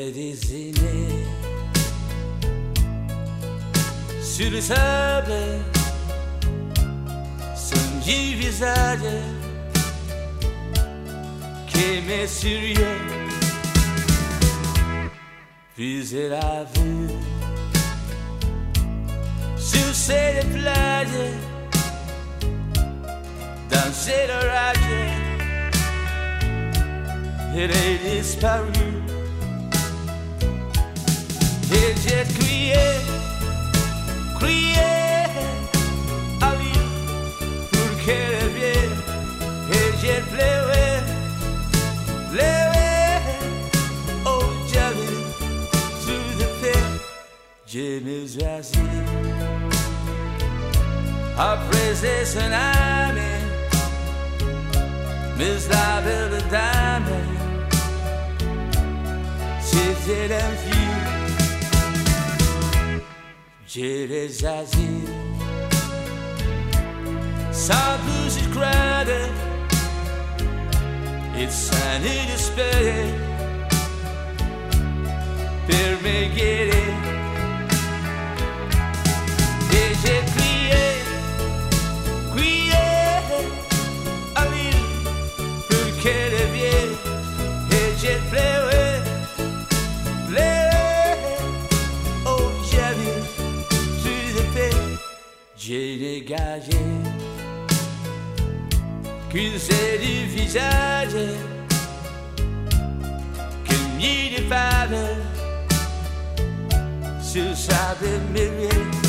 J'avais dessiné sur le sable. Son visage qui m'est sérieux. Puiser la vue sur ces plages. Danser le rage. Il est disparu j'ai crié crié à lui pour qu'elle revienne et j'ai pleuré pleuré oh j'avais tout de fait j'ai me choisi après ces tsunamis mais la belle dame c'était l'infini Jerez Azir. Sad blues is crowded, it's an despair. Per me geri, dice qui è, qui è, a perché le vie, e c'è pleve. J'ai dégagé qu'une seule du visage que ni des femmes sur sa mémoire